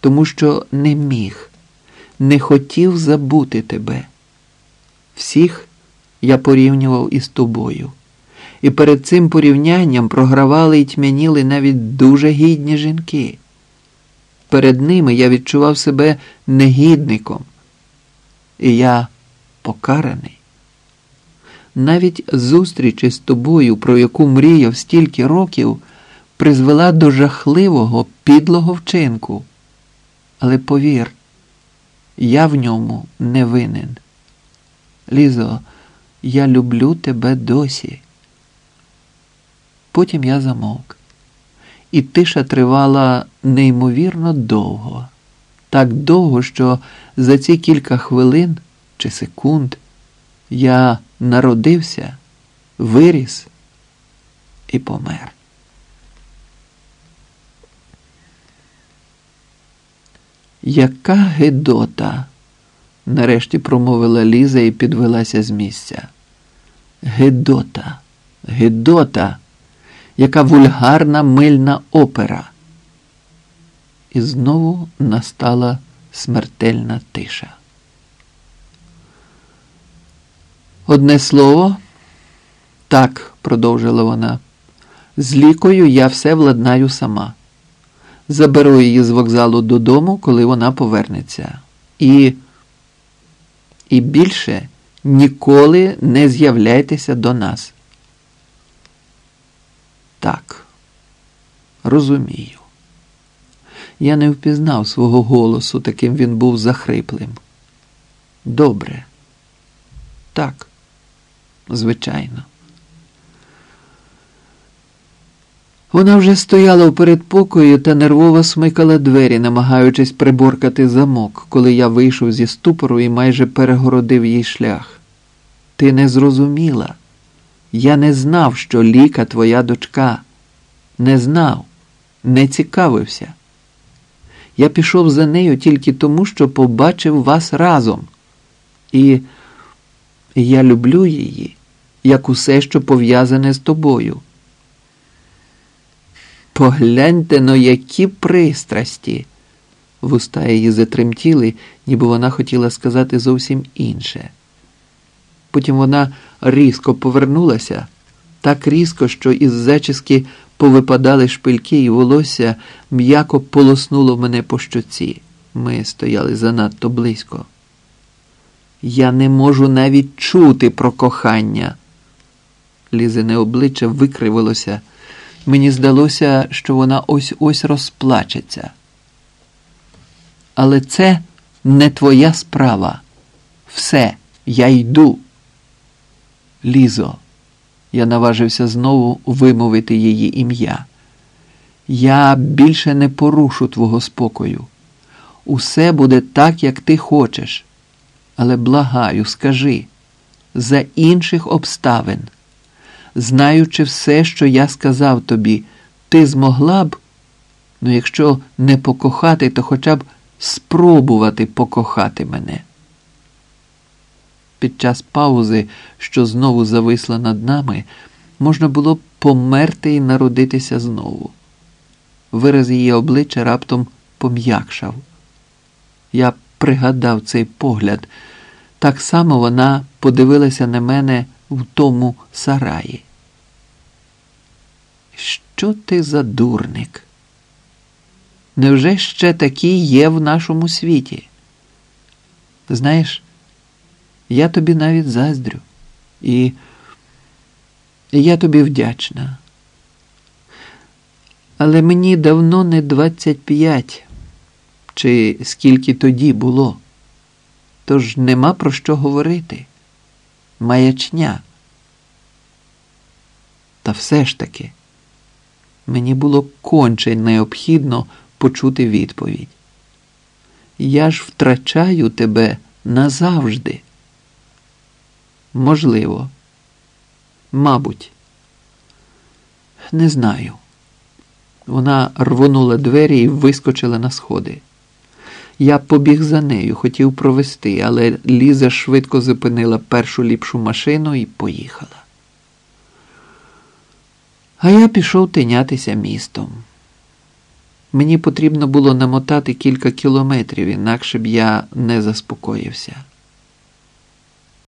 тому що не міг, не хотів забути тебе. Всіх я порівнював із тобою. І перед цим порівнянням програвали й тьмяніли навіть дуже гідні жінки. Перед ними я відчував себе негідником, і я покараний. Навіть зустріч із тобою, про яку мріяв стільки років, призвела до жахливого підлого вчинку. Але повір, я в ньому не винен. Лізо, я люблю тебе досі. Потім я замовк, і тиша тривала неймовірно довго, так довго, що за ці кілька хвилин чи секунд я народився, виріс і помер. Яка гидота, нарешті промовила Ліза і підвелася з місця. Гидота, гидота, яка вульгарна мильна опера. І знову настала смертельна тиша. Одне слово, так, продовжила вона, з лікою я все владнаю сама. Заберу її з вокзалу додому, коли вона повернеться. І, І більше ніколи не з'являйтеся до нас. Так, розумію. Я не впізнав свого голосу, таким він був захриплим. Добре. Так, звичайно. Вона вже стояла у передпокої та нервово смикала двері, намагаючись приборкати замок, коли я вийшов зі ступору і майже перегородив їй шлях. Ти не зрозуміла. Я не знав, що ліка твоя дочка. Не знав, не цікавився. Я пішов за нею тільки тому, що побачив вас разом. І я люблю її, як усе, що пов'язане з тобою. Погляньте но які пристрасті. Вуста її затремтіли, ніби вона хотіла сказати зовсім інше. Потім вона різко повернулася, так різко, що із зачіски повипадали шпильки, і волосся м'яко полоснуло мене по щоці. Ми стояли занадто близько. Я не можу навіть чути про кохання. Лізине обличчя викривилося. Мені здалося, що вона ось ось розплачеться. Але це не твоя справа. Все, я йду. Лізо, я наважився знову вимовити її ім'я. Я більше не порушу твого спокою. Усе буде так, як ти хочеш. Але благаю, скажи, за інших обставин знаючи все, що я сказав тобі, ти змогла б, ну якщо не покохати, то хоча б спробувати покохати мене. Під час паузи, що знову зависла над нами, можна було б померти і народитися знову. Вираз її обличчя раптом пом'якшав. Я пригадав цей погляд. Так само вона подивилася на мене в тому сараї. Що ти за дурник? Невже ще такі є в нашому світі? Знаєш, я тобі навіть заздрю, і я тобі вдячна. Але мені давно не 25, чи скільки тоді було, тож нема про що говорити. Маячня. Та все ж таки. Мені було конче необхідно почути відповідь. Я ж втрачаю тебе назавжди. Можливо, мабуть, не знаю. Вона рвонула двері і вискочила на сходи. Я побіг за нею, хотів провести, але Ліза швидко зупинила першу ліпшу машину і поїхала. А я пішов тинятися містом. Мені потрібно було намотати кілька кілометрів, інакше б я не заспокоївся.